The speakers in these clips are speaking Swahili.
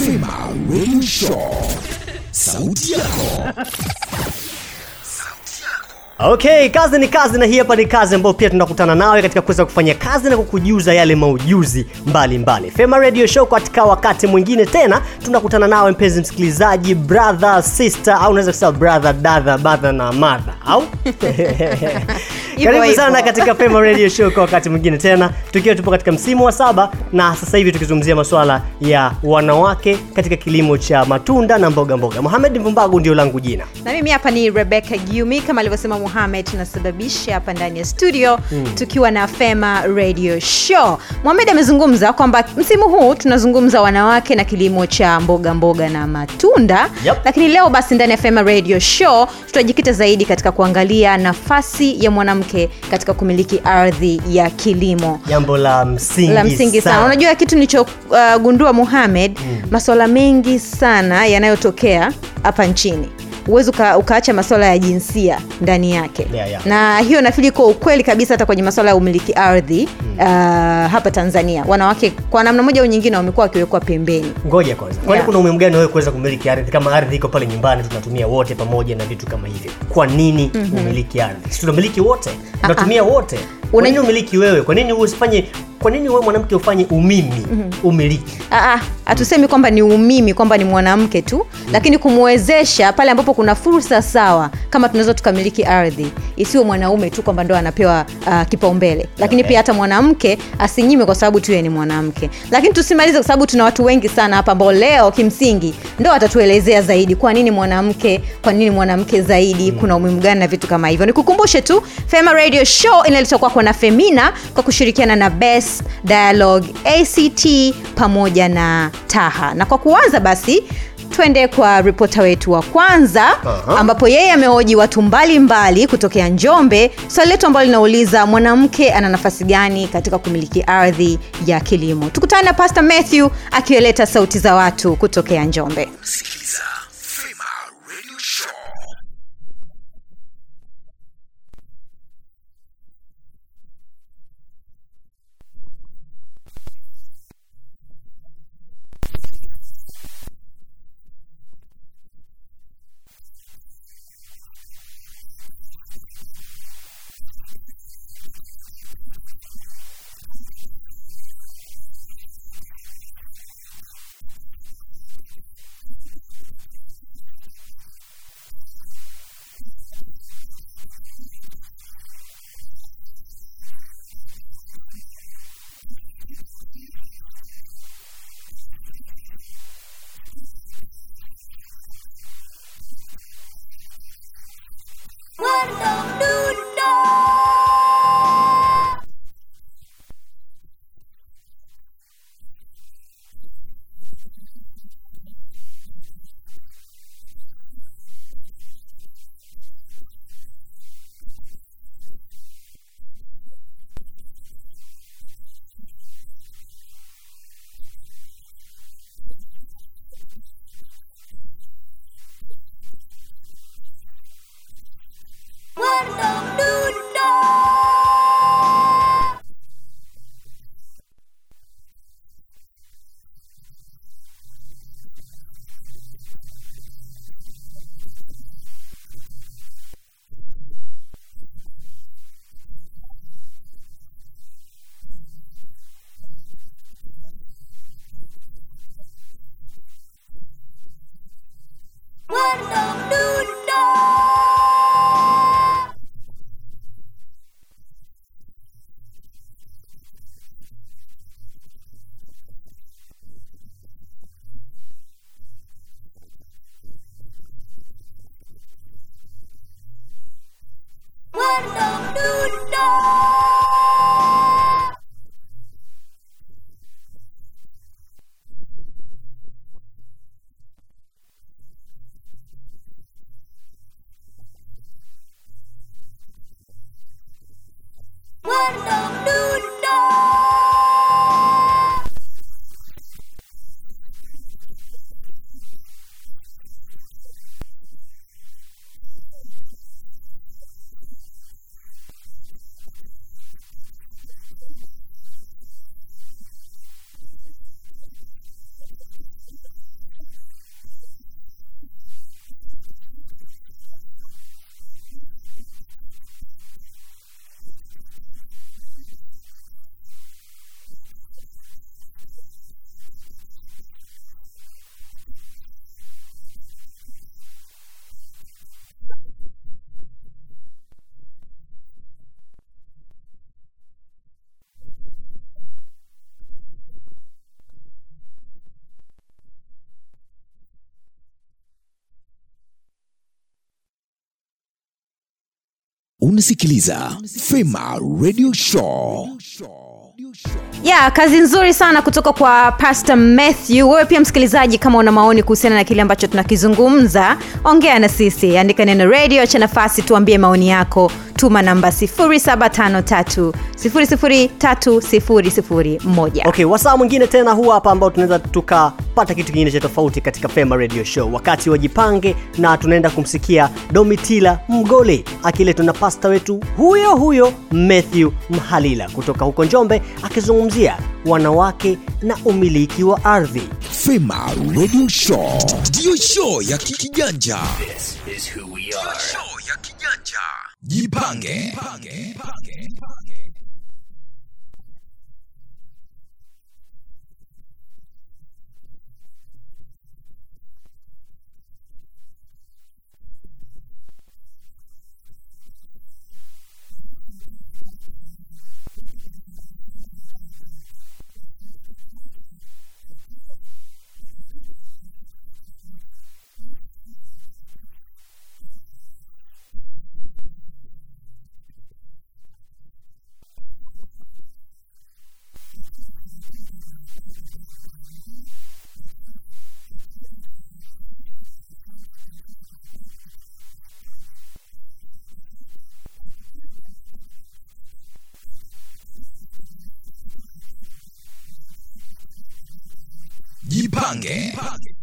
Fema Radio Show. Sauti yako. Okay, kazi ni kazi na hii hapa ni kazi ambayo pia tunakutana nawe katika kuweza kufanya kazi na kukujuza yale maujuzi mbalimbali. Fema Radio Show katika wakati mwingine tena tunakutana nawe mpenzi msikilizaji, brother, sister au unaweza kusema brother, dada, badha na madha au karibu sana katika Fema Radio Show kwa wakati mwingine tena, tukiwa tupo katika msimu wa saba na sasa hivi tukizungumzia masuala ya wanawake katika kilimo cha matunda na mboga mboga. Mohamed Mvumbagu ndio langu jina. na mimi hapa ni rebecca giumi kama alivyosema Mohamed tunasababisha hapa ndani ya studio hmm. tukiwa na fema radio show Mohamed amezungumza kwamba msimu huu tunazungumza wanawake na kilimo cha mboga mboga na matunda Yep. lakini leo basi ndani ya fema radio show tutajikita zaidi katika kuangalia nafasi ya mwanamke katika kumiliki ardhi ya kilimo. Jambo la msingi, la msingi sana. unajua kitu nilichogundua uh, muhamed mm. maswala mengi sana yanayotokea hapa nchini huwezi uka, ukaacha maswala ya jinsia ndani yake. Yeah, yeah. na hiyo nafikiri kwa ukweli kabisa hata kwenye maswala ya umiliki ardhi mm. uh, hapa tanzania. Wanawake kwa namna moja au nyingine wamekuwa wakiwekwa pembeni. Ngoja kwanza. Kwani Yeah. kuna umuhimu gani wewe kuweza kumiliki ardhi? Kama ardhi iko pale nyumbani tunatumia wote pamoja na vitu kama hivyo. Kwa nini mm-hmm. umiliki ardhi? Si tunamiliki wote? Tunatumia wote. Kwa nini umiliki wewe? Kwa nini usifanye kwa nini wewe mwanamke ufanye umimi mm-hmm. umiliki Ah, ah, hatusemi kwamba ni umimi kwamba ni mwanamke tu mm. lakini kumwezesha pale ambapo kuna fursa sawa kama tunaweza tukamiliki ardhi isiwe mwanaume tu kwamba ndo anapewa uh, kipaumbele lakini Okay. pia hata mwanamke asinyime kwa sababu tu yeye ni mwanamke lakini tusimalize kwa sababu tuna watu wengi sana hapa ambao leo kimsingi ndo atatuelezea zaidi kwa nini mwanamke kwa nini mwanamke zaidi mm. kuna umuhimu gani na vitu kama hivyo nikukumbushe tu fema radio show inaletwa kwako na femina kwa kushirikiana na best dialogue act pamoja na taha. Na kwa kuanza basi twende kwa ripota wetu wa kwanza Aha. ambapo yeye amehoji watu mbalimbali kutokea njombe. Swali letu ambalo linauliza mwanamke ana nafasi gani katika kumiliki ardhi ya kilimo? Tukutane na pastor matthew akioleta sauti za watu kutokea njombe. Sikiliza Unasikiliza Fema Radio Show. ya kazi nzuri sana kutoka kwa pastor matthew. Wewe pia msikilizaji kama una maoni kuhusiana na kile ambacho tunakizungumza ongea na sisi. Andika neno radio cha nafasi tuambie maoni yako tuma namba 753 1 okay wasaa mwingine tena huu hapa ambao tunaweza tukapata kitu kingine cha tofauti katika fema radio show wakati wajipange na tunaenda kumsikia domitila mgole akiletwa na pasta wetu huyo huyo matthew mhalila kutoka huko njombe akizungumzia wanawake na umiliki wa ardhi Fema Radio Show ndiyo show ya kikijanja. This is who we are. 이판계. 이판계. 이판계. 이판계. Jipange.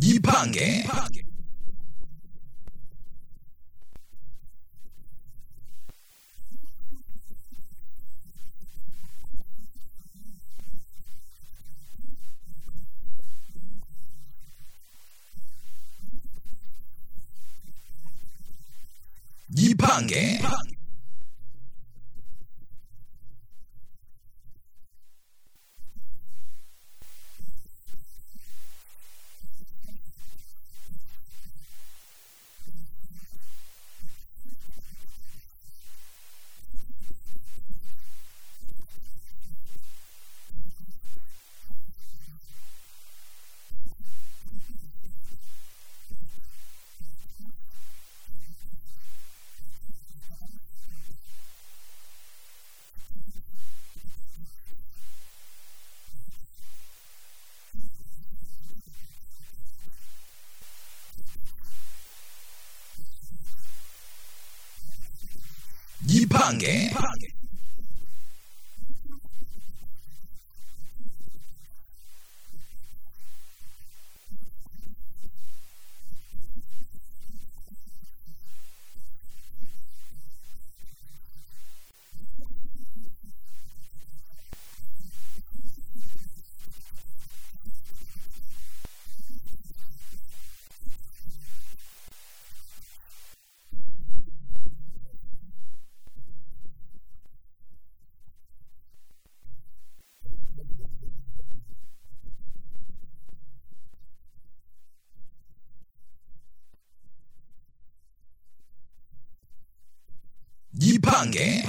Jipange. Jipange. Jipange. Jipange.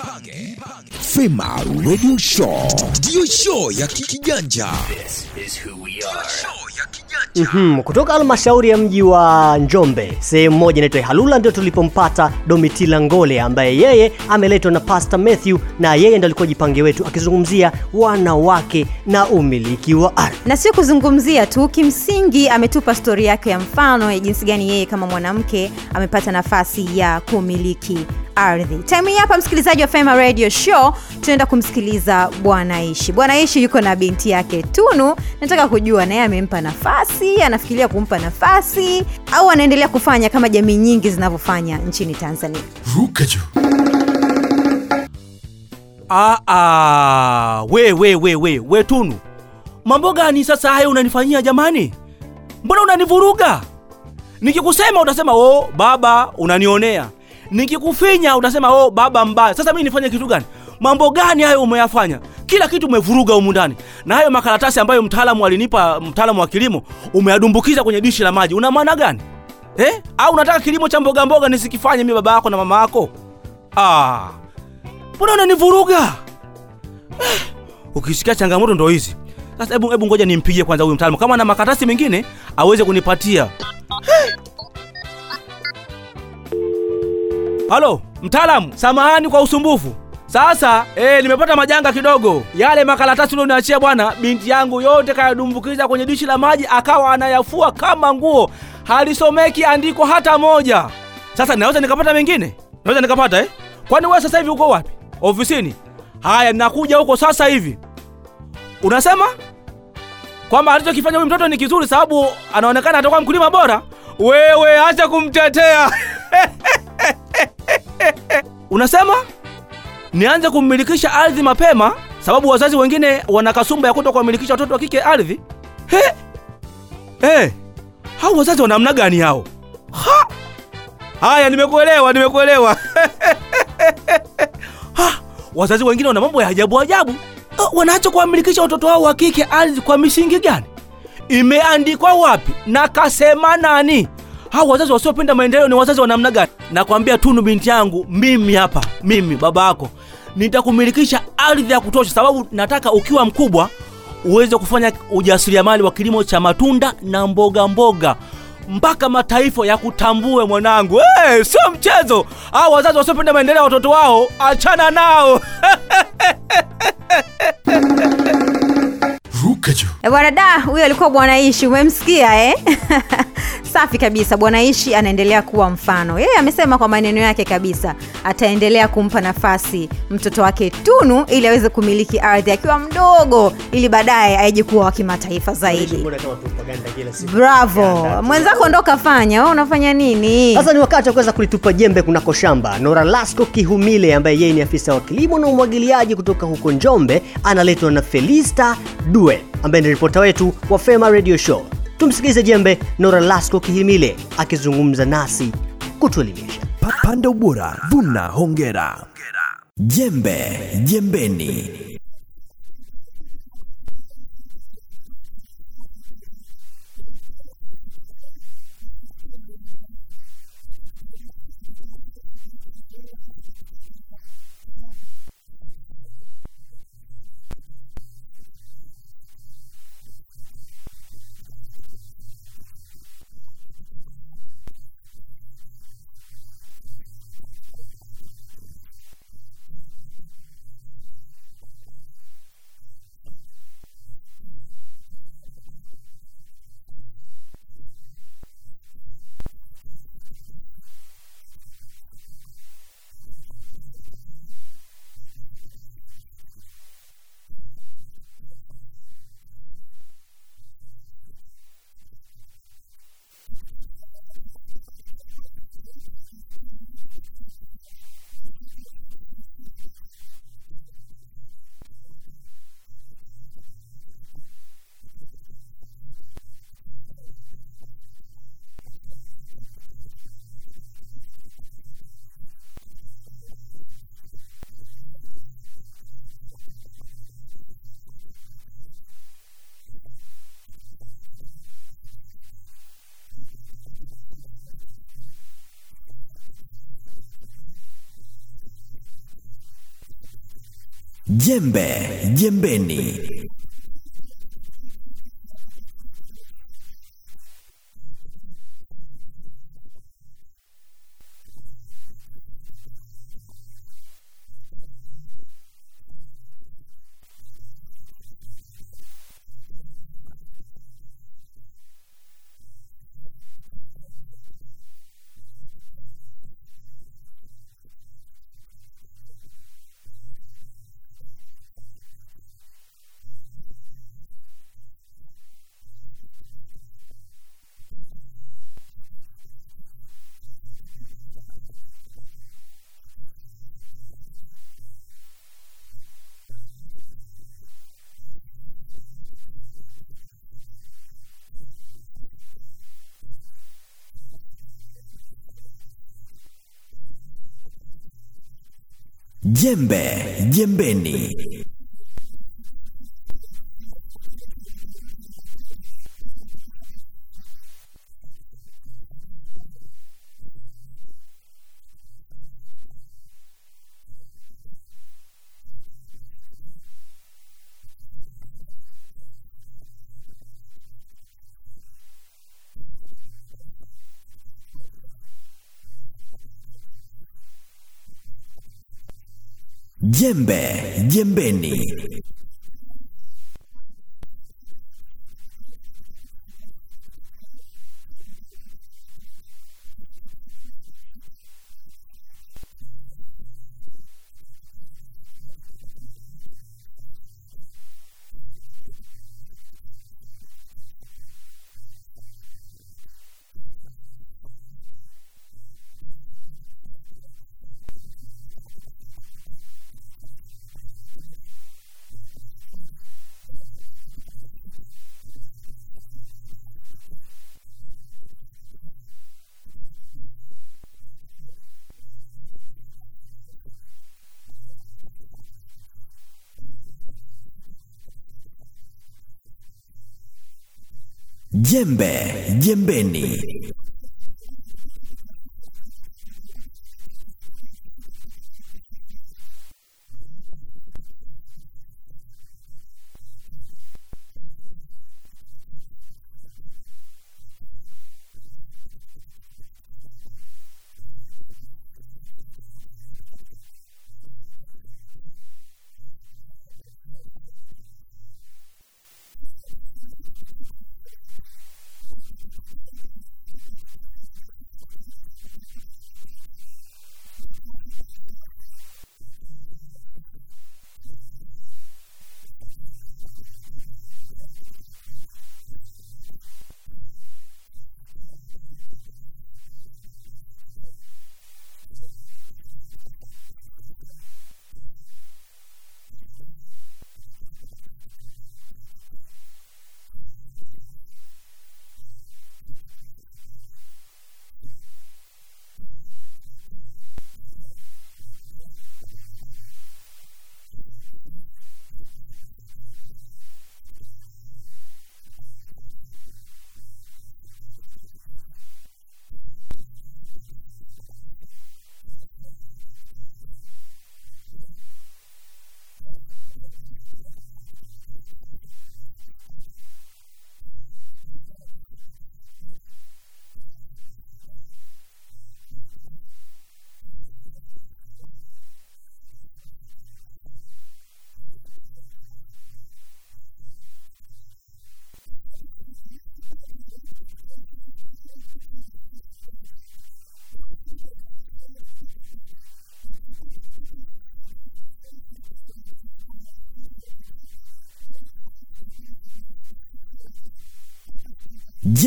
Fema Radio Show ndiyo show ya ki- kijanja. This is who we are. Mm -hmm. kutoka halmashauri ya mji wa njombe sehemu moja inaitwa halula ndio tulipompata domitila ngole ambaye yeye ameletwa na Pastor matthew na yeye ndo alikuwa jipange wetu akizungumzia wanawake na umiliki wa ardhi na sio kuzungumzia tu kimsingi ametupa stori yake ya mfano ya jinsi gani yeye kama mwanamke amepata nafasi ya kumiliki ardhi. Time hii hapa msikilizaji wa fema radio show tunaenda kumsikiliza bwana ishi. Bwana ishi yuko na binti yake tunu. Nataka kujua naye amempa nafasi anafikiria kumpa nafasi au anaendelea kufanya kama jamii nyingi zinavyofanya nchini tanzania. Ruka juu. Ah, ah, we we we we we Tunu, mambo gani sasa hayo unanifanyia jamani? Mbona unanivuruga? Nikikusema utasema oh, baba unanionea, nikikufinya utasema oh, baba mbaya. Sasa mimi nifanye kitu gani? Mambo gani hayo umeyafanya? kila kitu umevuruga humu ndani na hayo makaratasi ambayo mtaalamu alinipa mtaalamu wa kilimo umeadumbukiza kwenye dishi la maji una maana gani eh? au unataka kilimo cha mboga mboga nisikifanye mi baba yako na mama yako Ah, mbona unanivuruga eh, ukisikia changamoto ndo hizi sasa hebu hebu ngoja nimpigie kwanza huyu mtaalamu kama na makaratasi mengine aweze kunipatia Eh. Halo mtaalamu samahani kwa usumbufu. Sasa eh, nimepata majanga kidogo. Yale makaratasi ulioniachia bwana binti yangu yote kayadumbukiza kwenye dishi la maji akawa anayafua kama nguo. Halisomeki andiko hata moja. Sasa naweza nikapata mengine? Naweza nikapata eh? kwani wewe sasa hivi uko wapi? Ofisini? Haya nakuja huko sasa hivi. Unasema? Kwamba alichokifanya huyu mtoto ni kizuri sababu anaonekana atakuwa mkulima bora? Wewe acha kumtetea unasema? Nianze kummilikisha ardhi mapema sababu wazazi wengine wana kasumba ya kuto kuwamilikisha watoto wa kike ardhi. He! Hao wazazi wana namna gani hao? Ha! haya nimekuelewa nimekuelewa. Ha! wazazi wengine wana mambo ya ajabu ajabu. Ah, wanaacha kuwamilikisha watoto wao wa kike ardhi kwa misingi gani? Imeandikwa wapi na kasema nani hao wazazi wasiopenda maendeleo ni wazazi wa namna gani? Nakwambia tunu binti yangu mimi hapa mimi baba yako nitakumilikisha ardhi ya kutosha sababu nataka ukiwa mkubwa uweze kufanya ujasiriamali wa kilimo cha matunda na mboga mboga mpaka mataifa ya kutambue mwanangu. Hey, sio mchezo. Hao wazazi wasiopenda maendeleo ya watoto wao achana nao ruka juu. E bwana da huyo alikuwa bwana ishi. Umemsikia eh? safi kabisa. Bwana ishi anaendelea kuwa mfano. Yeye amesema kwa maneno yake kabisa ataendelea kumpa nafasi mtoto wake tunu ili aweze kumiliki ardhi akiwa mdogo ili baadaye aje kuwa wa kimataifa zaidi. Bravo. Mwenzako ndo kafanya wewe unafanya nini? Sasa ni wakati wa kuweza kulitupa jembe kunako shamba. Nora lasco kihumile ambaye yeye ni afisa wa kilimo na umwagiliaji kutoka huko njombe analetwa na felista due ambaye ni ripota wetu wa fema radio show. Tumsikilize jembe nora lasco kihimile akizungumza nasi kutuelimisha. Pa- panda ubora vuna hongera. Jembe jembeni jembe jembeni jembe jembeni Jembe jembeni. Jembe jembeni.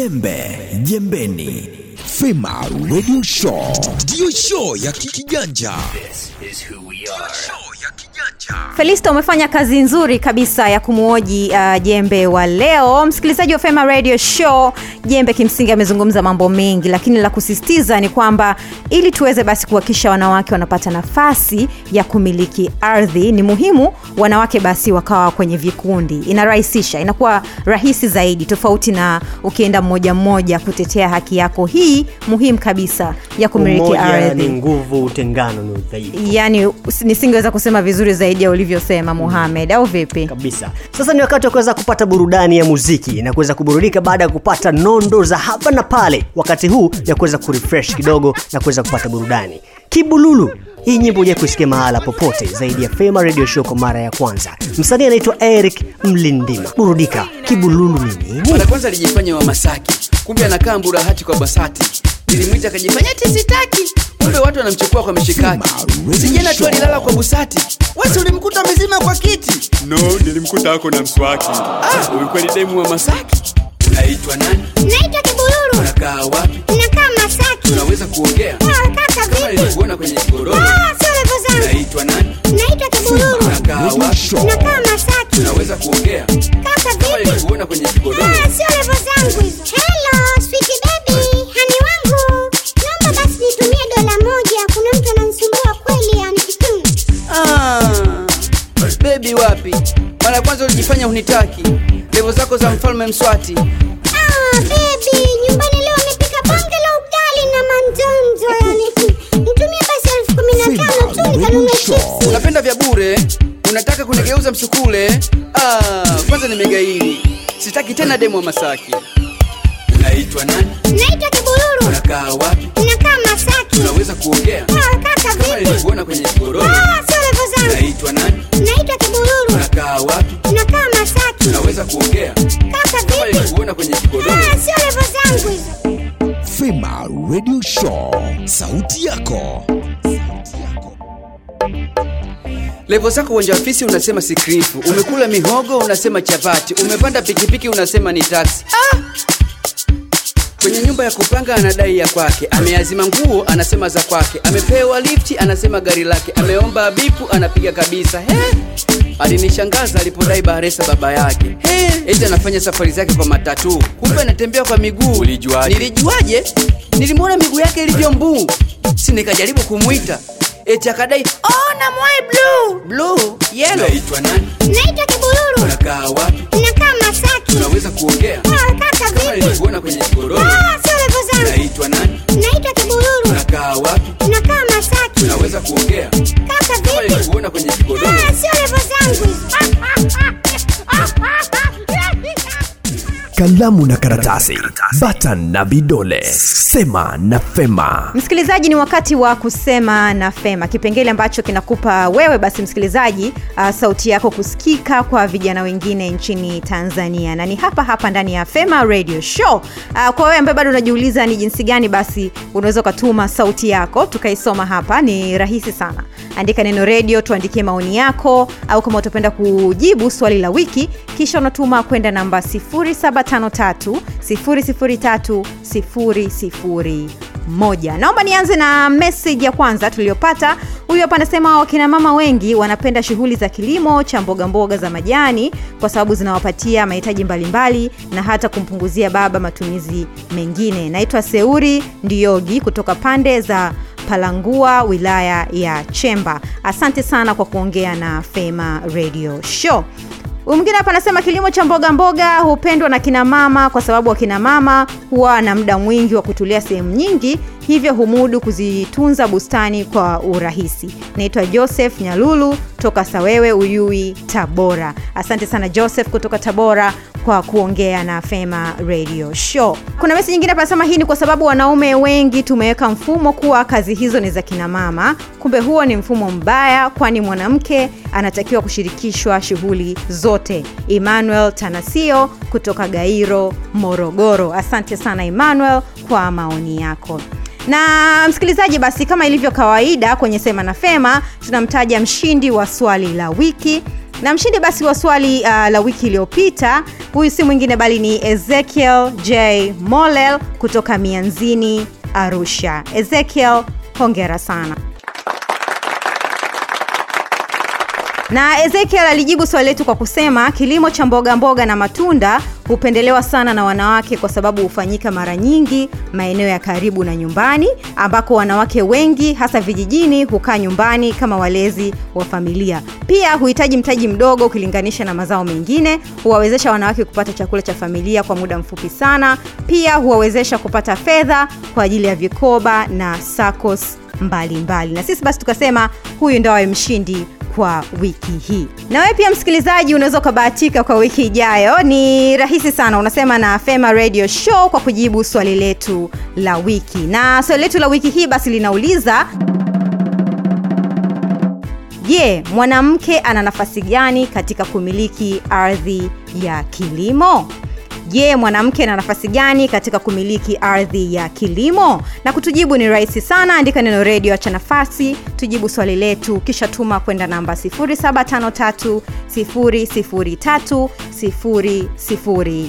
Jembe jembeni. Fema Radio Show ndiyo show ya kikiganja. This is who we are. felista umefanya kazi nzuri kabisa ya kumwoji uh, jembe wa leo msikilizaji wa fema radio show jembe kimsingi amezungumza mambo mengi lakini la kusisitiza ni kwamba ili tuweze basi kuhakikisha wanawake wanapata nafasi ya kumiliki ardhi ni muhimu wanawake basi wakawa kwenye vikundi. Inarahisisha inakuwa rahisi zaidi tofauti na ukienda mmoja mmoja kutetea haki yako. Hii muhimu kabisa ya kumiliki ardhi ni nguvu utengano ni udhaifu. Yani nisingeweza kusema vizuri zaidi ya ulivyosema muhamed au vipi? Kabisa. Sasa ni wakati wa kuweza kupata burudani ya muziki na kuweza kuburudika baada ya kupata nondo za hapa na pale wakati huu ya kuweza kurefresh kidogo na kuweza kupata burudani. Kibululu hii nyimbo huja kuisikia mahala popote zaidi ya fema radio show kwa mara ya kwanza. Msanii anaitwa eric mlindima. Burudika kibululu ni nini? Mara kwanza alijifanya wamasaki kumbe anakaa mburahati kwa basati. Nilimwita akajifanya tisitaki kumbe watu wanamchukua kwa mishikaki. Sijana tu alilala kwa busati. Wasi ulimkuta mzima kwa kiti. No nilimkuta ako na mswaki. Ah, ulikuwa ni demu wa masaki unaitwa nani? Naitwa kibururu. Unakaa wapi? Nakaa masaki. Unaweza kuongea. Kaka kama vipi? nilikuona kwenye kigodoro Ah, sio levo zangu. Unaitwa nani? Naitwa kibururu. Unakaa wapi? nakaa masaki. Unaweza kuongea. Kaka kama vipi? nilikuona kwenye kigodoro Ah, sio level zangu hizo. Hello sweet baby. Hani wangu. Naomba basi nitumie dola moja. Kuna mtu ananisumbua kweli yani Ah, Baby wapi? Mara ya kwanza ulijifanya hunitaki levo zako za mfalme mswati. Ah baby nyumbani leo amepika bonge la ugali na manjonjo yani. Nitumie basi elfu kumi na tano tu nikanunue chipsi. Unapenda vya bure? Unataka kunigeuza msukule ah, kwanza nimegairi. Sitaki tena demo wa masaki. Unaitwa nani? Naitwa kibururu. Unakaa wapi? Nakaa masaki. Unaweza kuongea? Ah, kaka kama vipi? nilikuona kwenye kigodoro Ah, sio levo zangu. Levo zako uwanja wa fisi unasema sikrifu. Umekula mihogo unasema chapati. Umepanda pikipiki unasema ni taksi ah! kwenye nyumba ya kupanga anadai ya kwake. Ameazima nguo anasema za kwake. Amepewa lifti anasema gari lake. Ameomba bipu anapiga kabisa. He! alinishangaza alipodai baharesa baba yake. Eti anafanya safari zake kwa matatu. Kumbe anatembea kwa miguu. Nilijuaje? Nilimwona miguu yake ilivyo mbuu si nikajaribu kumwita eti akadai oh, namwai blue blue yellow naitwa nani Naitwa Kibururu. unakaa wapi Nakaa Masaki. unaweza kuongea Ah, kaka kama vipi? nilikuona kwenye kigodoro Ah, sio levo zangu. naitwa nani Naitwa Kalamu na karatasi, bata na vidole, sema na Fema. msikilizaji ni wakati wa kusema na fema. Kipengele ambacho kinakupa wewe basi msikilizaji uh, sauti yako kusikika kwa vijana wengine nchini tanzania. Na ni hapa hapa ndani ya fema radio show. Uh, kwa wewe ambaye bado unajiuliza ni jinsi gani basi unaweza ukatuma sauti yako tukaisoma hapa ni rahisi sana. Andika neno redio tuandikie maoni yako au kama utapenda kujibu swali la wiki kisha unatuma kwenda namba 753 003 moja. Naomba nianze na message ya kwanza tuliyopata huyu hapa anasema wakina mama wengi wanapenda shughuli za kilimo cha mboga mboga za majani kwa sababu zinawapatia mahitaji mbalimbali na hata kumpunguzia baba matumizi mengine. Naitwa seuri ndiogi kutoka pande za palangua wilaya ya chemba. Asante sana kwa kuongea na fema radio show mwingine hapa anasema kilimo cha mboga mboga hupendwa na kina mama kwa sababu wakina mama huwa na muda mwingi wa kutulia sehemu nyingi hivyo humudu kuzitunza bustani kwa urahisi. Naitwa joseph nyalulu toka sawewe uyui tabora. Asante sana joseph kutoka tabora kwa kuongea na fema radio show. Kuna mesi nyingine panasema hii ni kwa sababu wanaume wengi tumeweka mfumo kuwa kazi hizo ni za kina mama. Kumbe huo ni mfumo mbaya kwani mwanamke anatakiwa kushirikishwa shughuli zote. Emmanuel tanasio kutoka gairo morogoro. Asante sana emmanuel kwa maoni yako. Na msikilizaji basi kama ilivyo kawaida kwenye sema na fema tunamtaja mshindi wa swali la wiki na mshindi basi wa swali uh, la wiki iliyopita huyu si mwingine bali ni ezekiel j. Molel kutoka mianzini arusha. Ezekiel hongera sana. Na ezekiel alijibu swali letu kwa kusema kilimo cha mboga mboga na matunda hupendelewa sana na wanawake kwa sababu hufanyika mara nyingi maeneo ya karibu na nyumbani ambako wanawake wengi hasa vijijini hukaa nyumbani kama walezi wa familia pia huhitaji mtaji mdogo ukilinganisha na mazao mengine huwawezesha wanawake kupata chakula cha familia kwa muda mfupi sana pia huwawezesha kupata fedha kwa ajili ya vikoba na sacos mbalimbali mbali. na sisi basi tukasema huyu ndo awe mshindi kwa wiki hii. Na wewe pia msikilizaji unaweza ukabahatika kwa wiki ijayo. Ni rahisi sana. Unasema na fema radio show kwa kujibu swali letu la wiki. Na swali letu la wiki hii basi linauliza je mwanamke ana nafasi gani katika kumiliki ardhi ya kilimo je mwanamke na nafasi gani katika kumiliki ardhi ya kilimo? Na kutujibu ni rahisi sana andika neno redio acha nafasi tujibu swali letu kisha tuma kwenda namba 753 003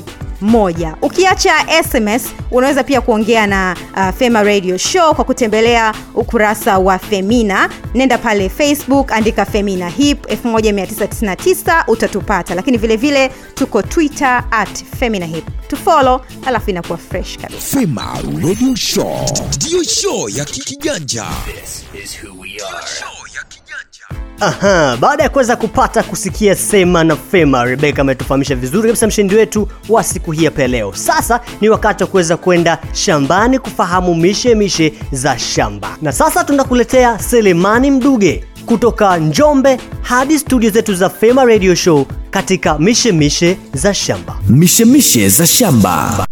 moja. Ukiacha sms unaweza pia kuongea na uh, fema radio show kwa kutembelea ukurasa wa femina. Nenda pale facebook andika femina hip 1999 utatupata. Lakini vile vile tuko twitter at femina hip. Tufolo alafu inakuwa fresh kabisa. Fema Radio Show. Show ya kikiganja. This is who we are. Aha, baada ya kuweza kupata kusikia sema na fema rebeka ametufahamisha vizuri kabisa mshindi wetu wa siku hii hapa leo. Sasa ni wakati wa kuweza kwenda shambani kufahamu mishe mishe za shamba. Na sasa tunakuletea selemani mduge kutoka njombe hadi studio zetu za fema radio show katika mishe mishe za shamba. Mishemishe za shamba.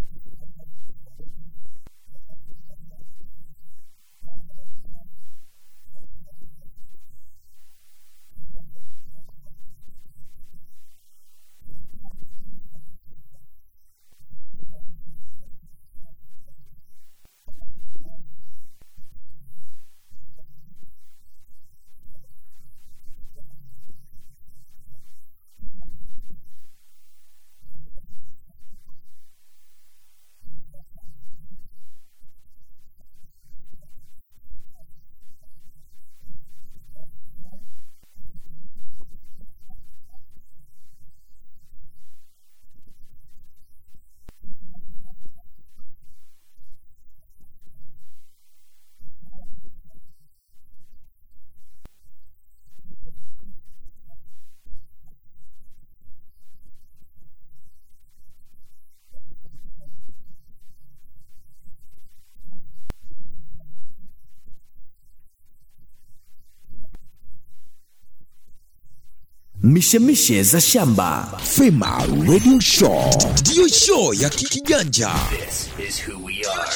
Mishemishe za shamba. Fema radio show. Ndiyo show ya kikiganja. This is who we are.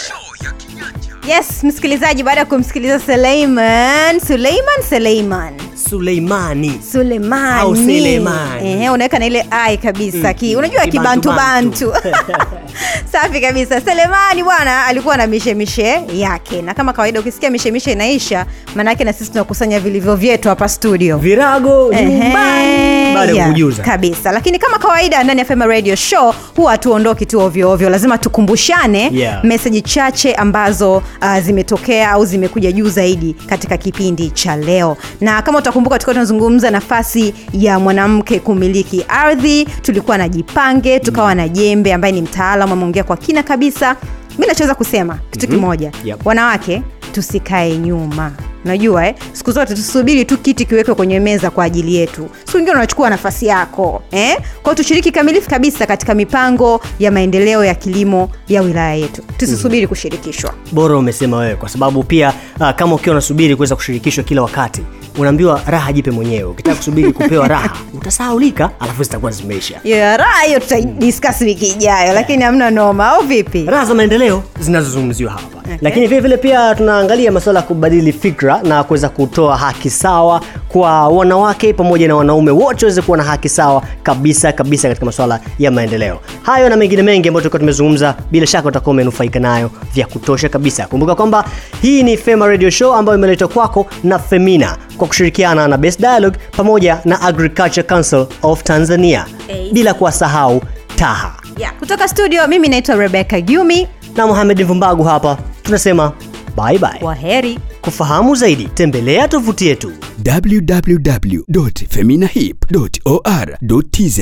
yes msikilizaji baada ya kumsikiliza suleiman. Suleiman suleiman. Suleimani. Suleimani. Au Selemani. Ehe, unaweka na ile ai kabisa. Mm. ki unajua kibantubantu. kibantu bantu safi kabisa. Selemani bwana alikuwa na mishemishe yake. Na kama kawaida ukisikia mishemishe inaisha maanaake na sisi tunakusanya vilivyo vyetu hapa studio. Virago nyumbani. Baada ya yeah, kujuza kabisa. Lakini kama kawaida ndani ya fema radio show huwa hatuondoki tu ovyoovyo lazima tukumbushane Yeah. meseji chache ambazo uh, zimetokea au zimekuja juu zaidi katika kipindi cha leo. Na kama utakumbuka tulikuwa tunazungumza nafasi ya mwanamke kumiliki ardhi. Tulikuwa na jipange tukawa na jembe ambaye ni mtaalam ameongea kwa kina kabisa. Mi nachoweza kusema kitu kimoja Yep. wanawake tusikae nyuma unajua eh? siku zote tusubiri tu kiti kiwekwe kwenye meza kwa ajili yetu. Siku ingine unachukua nafasi yako eh? kwao tushiriki kamilifu kabisa katika mipango ya maendeleo ya kilimo ya wilaya yetu. Tusisubiri kushirikishwa. Bora umesema wewe kwa sababu pia uh, kama ukiwa unasubiri kuweza kushirikishwa kila wakati unaambiwa raha jipe mwenyewe. Ukitaka kusubiri kupewa raha utasahaulika alafu zitakuwa zimeisha. Yeah, raha hiyo tutaidiskasi wiki ijayo lakini hamna noma au vipi? Raha za maendeleo zinazozungumziwa hapa. Okay. lakini vile vile pia tunaangalia masuala ya kubadili fikra na kuweza kutoa haki sawa kwa wanawake pamoja na wanaume wote waweze kuwa na haki sawa kabisa kabisa katika masuala ya maendeleo. Hayo na mengine mengi ambayo tulikuwa tumezungumza bila shaka utakuwa umenufaika nayo vya kutosha kabisa. Kumbuka kwamba hii ni fema radio show ambayo imeletwa kwako na femina kwa kushirikiana na best dialogue pamoja na agriculture council of tanzania bila kuwasahau taha. Yeah. kutoka studio mimi naitwa rebeka gyumi. Na Mohamed Mvumbagu hapa tunasema bye bye. kwa heri. Kufahamu zaidi tembelea tovuti yetu. www.feminahip.or.tz